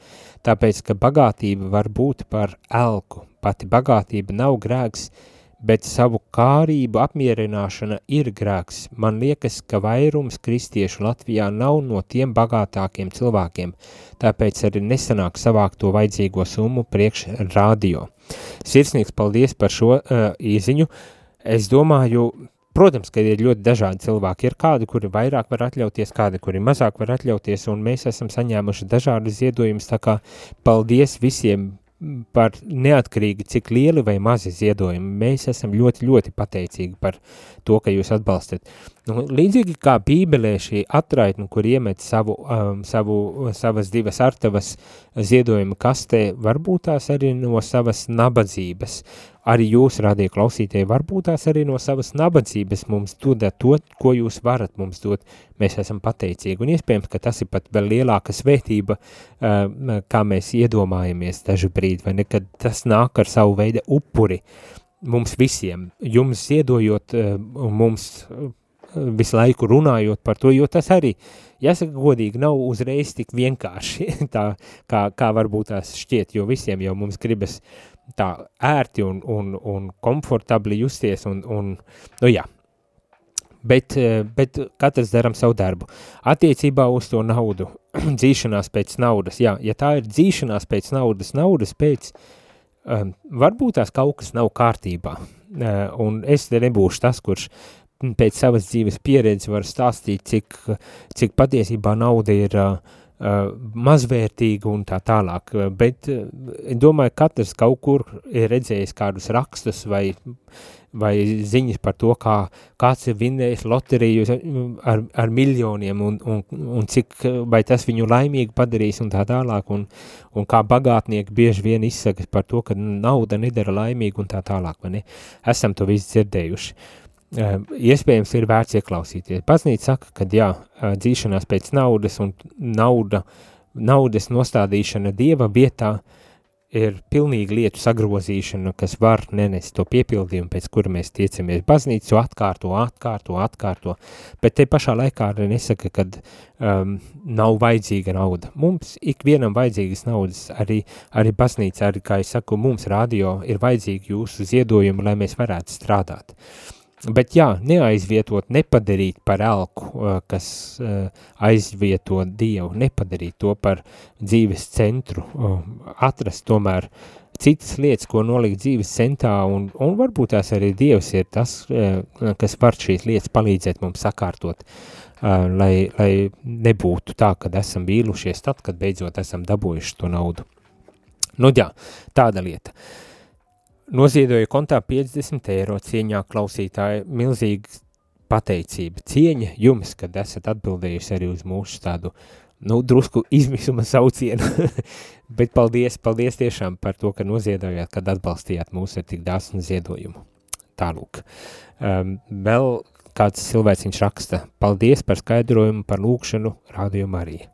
tāpēc, ka bagātība var būt par elku, pati bagātība nav grēks, bet savu kārību apmierināšana ir grēks. Man liekas, ka vairums kristiešu Latvijā nav no tiem bagātākiem cilvēkiem, tāpēc arī nesanāk savākt to vajadzīgo summu priekš radio. Sirsnīgs paldies par šo uh, īziņu. Es domāju, Protams, ka ir ļoti dažādi cilvēki. Ir kādi, kuri vairāk var atļauties, kādi, kuri mazāk var atļauties, un mēs esam saņēmuši dažādas ziedojumus, tā kā paldies visiem par neatkarīgi, cik lieli vai mazi ziedojumi. Mēs esam ļoti, ļoti pateicīgi par to, ka jūs atbalstat. Nu, līdzīgi kā Bībelē šī atraitne, kur iemet savu, um, savu, savas divas artavas ziedojuma kastē, varbūt tās arī no savas nabadzības. Arī jūs, radio klausītāji, varbūt tās arī no savas nabadzības mums dodat to, ko jūs varat mums dot. Mēs esam pateicīgi, un iespējams, ka tas ir pat vēl lielāka svētība, uh, kā mēs iedomājamies dažu brīdi, vai ne, kad tas nāk ar savu veidu upuri mums visiem, jums ziedojot un mums visu laiku runājot par to, jo tas arī, jāsaka godīgi, nav uzreiz tik vienkārši, tā kā, kā varbūt tās šķiet, jo visiem jau mums gribas tā ērti un, un, un komfortabli justies un, un nu jā, bet, eh, bet katrs daram savu darbu. Attiecībā uz to naudu, dzīšanās pēc naudas, jā, ja tā ir dzīšanās pēc naudas, naudas pēc, um, varbūt tās kaut kas nav kārtībā, uh, un es te nebūšu tas, kurš pēc savas dzīves pieredzes var stāstīt, cik, cik patiesībā nauda ir uh, mazvērtīga un tā tālāk, bet uh, domāju, katrs kaut kur ir redzējis kādus rakstus vai, vai ziņas par to, kā kāds ir vinnējis loteriju ar, ar miljoniem un, un, un cik, vai tas viņu laimīgi padarīs un tā tālāk, un, un kā bagātnieki bieži vien izsakas par to, ka nauda nedara laimīgi un tā tālāk, vai ne? Esam to visu dzirdējuši. Uh, iespējams ir vērts ieklausīties. Baznīca saka, ka jā, dzīšanās pēc naudas un nauda, naudas nostādīšana Dieva vietā ir pilnīgi lietu sagrozīšana, kas var nenest to piepildījumu, pēc kura mēs tiecamies. Baznīcu atkārto, atkārto, atkārto, bet te pašā laikā arī nesaka, ka um, nav vajadzīga nauda. Mums ikvienam vajadzīgas naudas, arī, arī baznīca, arī, kā es saku, mums radio ir vajadzīgi jūsu ziedojumi, lai mēs varētu strādāt. Uh, Bet jā, neaizvietot, nepadarīt par elku, kas aizvieto Dievu, nepadarīt to par dzīves centru, atrast tomēr citas lietas, ko nolikt dzīves centā, un, un varbūt tās arī Dievs ir tas, kas var šīs lietas palīdzēt mums sakārtot, lai, lai nebūtu tā, kad esam vīlušies tad, kad beidzot esam dabūjuši to naudu. Nu jā, tāda lieta. Uh, Noziedoju kontā 50 eiro cieņā klausītāji, milzīga pateicība, cieņa jums, kad esat atbildējusi arī uz mūsu tādu, nu, drusku izmisuma saucienu, bet paldies, paldies tiešām par to, ka noziedojāt, kad atbalstījāt mūs ar tik dāsnu ziedojumu. Tālūk. Um, vēl kāds cilvēciņš raksta, paldies par skaidrojumu par lūkšanu Radio Marija.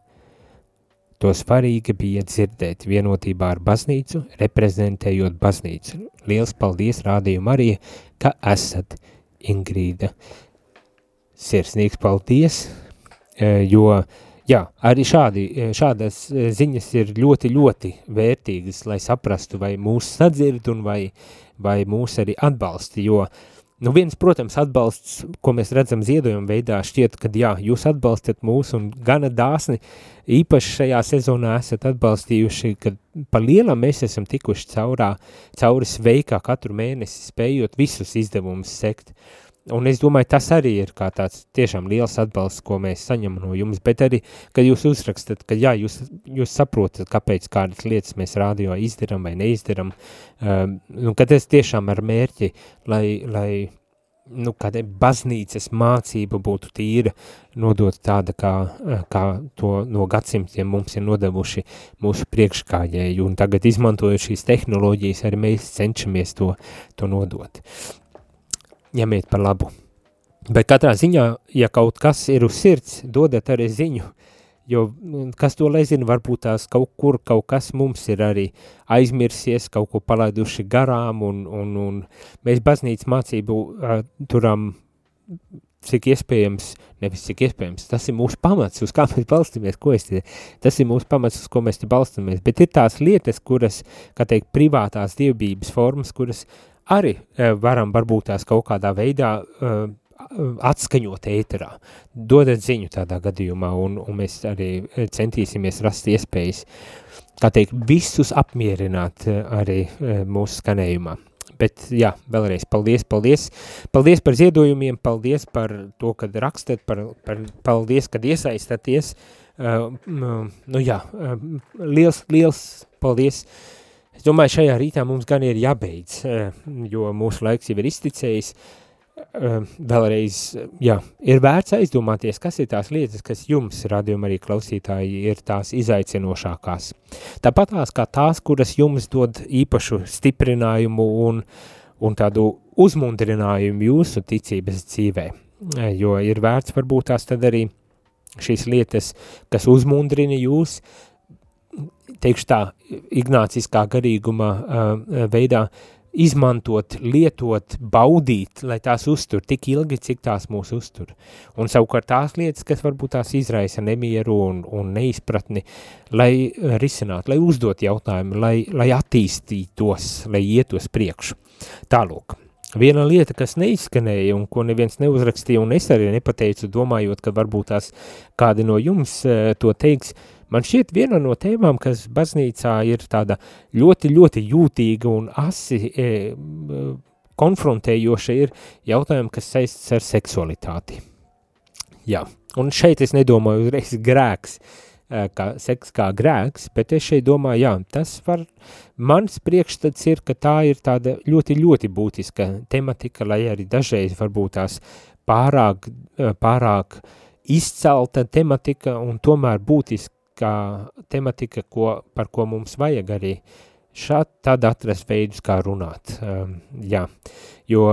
To svarīgi bija dzirdēt vienotībā ar baznīcu, reprezentējot baznīcu. Liels paldies, rādījumu Marija, ka esat Ingrīda. Sirsnīgs paldies, e, jo, jā, arī šādi, e, šādas e, ziņas ir ļoti, ļoti vērtīgas, lai saprastu, vai mūs sadzird un vai, vai mūs arī atbalsta, jo uh, Nu, viens, protams, atbalsts, ko mēs redzam ziedojuma veidā, šķiet, ka jā, jūs atbalstat mūs un gana dāsni, īpaši šajā sezonā esat atbalstījuši, ka pa lielam mēs esam tikuši caurā, cauri sveikā katru mēnesi, spējot visus izdevumus sekt. Un es domāju, tas arī ir kā tāds tiešām liels atbalsts, ko mēs saņemam no jums, bet arī, kad jūs uzrakstat, ka jā, jūs, jūs saprotat, kāpēc kādas lietas mēs rādio izdaram vai neizdaram, um, nu, ka tas tiešām ar mērķi, lai, lai nu, kāda baznīcas mācība būtu tīra, nodot tāda, kā, kā to no gadsimtiem mums ir nodevuši mūsu priekškājēji, un tagad izmantojot šīs tehnoloģijas, arī mēs cenšamies to, to nodot ņemiet par labu. Bet katrā ziņā, ja kaut kas ir uz sirds, dodat arī ziņu, jo mm, kas to lai zina, varbūt tās kaut kur kaut kas mums ir arī aizmirsies, kaut ko palaiduši garām, un, un, un mēs baznīcas mācību uh, turam cik iespējams, nevis cik iespējams, tas ir mūsu pamats, uz kā mēs balstamies, ko es te, tas ir mūsu pamats, uz ko mēs te balstamies, bet ir tās lietas, kuras, kā teikt, privātās dievbības formas, kuras arī uh, varam varbūt tās kaut kādā veidā uh, atskaņot ēterā, dodat ziņu tādā gadījumā, un, un mēs arī centīsimies rast iespējas, kā teikt, visus apmierināt arī mūsu skanējumā. Bet, jā, vēlreiz paldies, paldies. Paldies par ziedojumiem, paldies par to, kad rakstat, par, par, paldies, kad iesaistaties. Uh, nu jā, uh, liels, liels paldies. Es domāju, šajā rītā mums gan ir jābeidz, uh, jo mūsu laiks jau ir izticējis. Uh, Ehm, vēlreiz, jā, ir vērts aizdomāties, kas ir tās lietas, kas jums, radījuma arī klausītāji, ir tās izaicinošākās. Tāpat tās kā tās, kuras jums dod īpašu stiprinājumu un, un tādu uzmundrinājumu jūsu ticības dzīvē, jo ir vērts varbūt tās tad arī šīs lietas, kas uzmundrina jūs, teikšu tā, ignāciskā garīguma uh, veidā, izmantot, lietot, baudīt, lai tās uztur tik ilgi, cik tās mūs uztur. Un savukārt tās lietas, kas varbūt tās izraisa nemieru un, un neizpratni, lai risinātu, lai uzdot jautājumu, lai, lai attīstītos, lai ietos priekšu. Tālūk. Viena lieta, kas neizskanēja un ko neviens neuzrakstīja, un es arī nepateicu, domājot, ka varbūt tās kādi no jums uh, to teiks, uh, Man šķiet viena no tēmām, kas baznīcā ir tāda ļoti, ļoti jūtīga un asi e, konfrontējoša, ir jautājumi, kas saistas ar seksualitāti. Jā, un šeit es nedomāju uzreiz grēks, e, kā seks kā grēks, bet es šeit domāju, jā, tas var, mans priekšstats ir, ka tā ir tāda ļoti, ļoti būtiska tematika, lai arī dažreiz varbūt tās pārāk, e, pārāk izcelta tematika un tomēr būtiska kā tematika, ko, par ko mums vajag arī šādi tad atrast veidus, kā runāt. Um, jā, jo,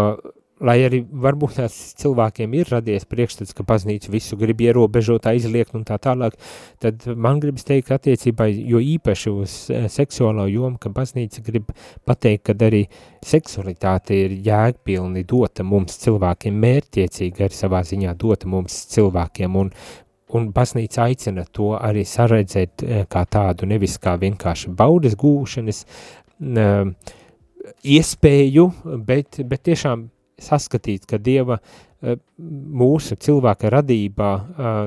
lai arī varbūt tās cilvēkiem ir radies priekšstats, ka baznīca visu grib ierobežot, aizliegt un tā tālāk, tad man gribas teikt attiecībā, jo īpaši uz eh, seksuālo jomu, ka baznīca grib pateikt, ka arī seksualitāte ir jēgpilni dota mums cilvēkiem, mērķiecīgi arī savā ziņā dota mums cilvēkiem, un un baznīca aicina to arī saredzēt eh, kā tādu, nevis kā vienkārši baudas gūšanas iespēju, bet, bet tiešām saskatīt, ka Dieva eh, mūsu cilvēka radībā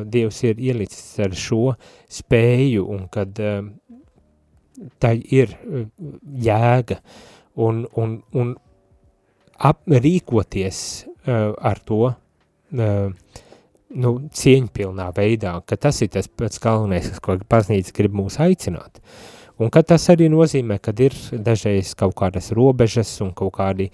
Dievs ir ielicis ar šo spēju un kad tā ir jēga. Un, un, un ap, rīkoties ar to uh, nu, cieņpilnā veidā, ka tas ir tas pats galvenais, ko baznīca grib mūs aicināt. Un ka tas arī nozīmē, ka ir dažreiz kaut kādas robežas un kaut kādi,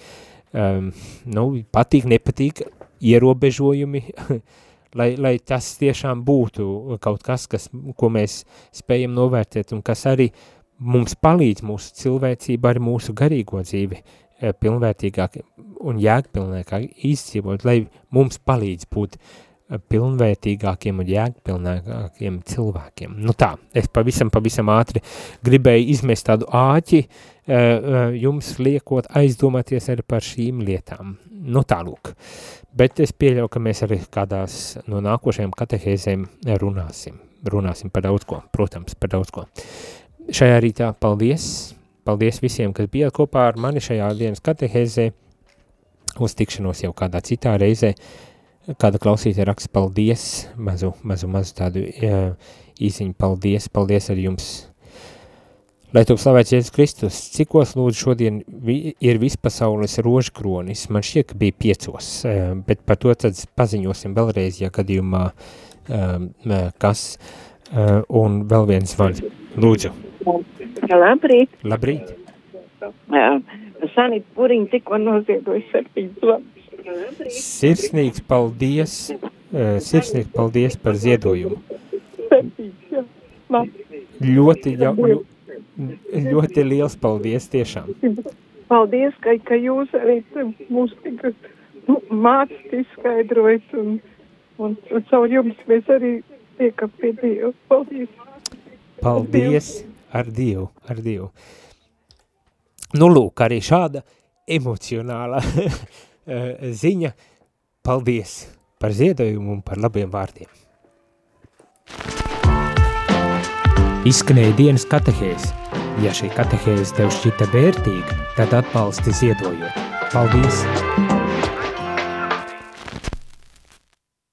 um, nu, patīk, nepatīk ierobežojumi, lai, lai tas tiešām būtu kaut kas, kas, ko mēs spējam novērtēt un kas arī mums palīdz mūsu cilvēcību, arī mūsu garīgo dzīvi eh, pilnvērtīgāk un jēgpilnākāk izdzīvot, lai mums palīdz būt uh, pilnvērtīgākiem un jēgpilnākiem cilvēkiem. Nu tā, es pavisam, pavisam ātri gribēju izmest tādu āķi, eh, eh, jums liekot aizdomāties arī par šīm lietām. Nu tālūk, bet es pieļauju, ka mēs arī kādās no nākošajām katehēzēm runāsim. Runāsim par daudz ko, protams, par daudz ko. Šajā rītā paldies, paldies visiem, kas bijāt kopā ar mani šajā dienas katehēzē, uz tikšanos jau kādā citā reizē, uh, Kāda klausītāja raksta paldies, mazu, mazu, mazu tādu uh, īsiņu paldies, paldies ar jums. Lai tu slavēts Jēzus Kristus, cikos lūdzu šodien vi, ir vispasaules rožkronis, man šķiet, ka bija piecos, uh, bet par to tad paziņosim vēlreiz, ja gadījumā um, kas, uh, un vēl viens vārds, lūdzu. Labrīt. Labrīt. Uh, Sanīt Puriņ tikko noziedoja septiņas lapas. Sirsnīgs paldies, uh, sirsnīgs paldies par ziedojumu. Ļoti, jau, ļoti liels paldies tiešām. Paldies, ka, ka jūs arī tikat nu, mācīt, izskaidrojat, un, un, un caur jums mēs arī tiekam pie Dieva. Paldies! Paldies ar Dievu, ar Dievu. Nu, lūk, arī šāda emocionāla eh, ziņa. Paldies par ziedojumu un par labiem vārdiem. Izskanēja dienas katehēs. Ja šī katehēs tev šķita vērtīga, tad atbalsti ziedojot. Paldies!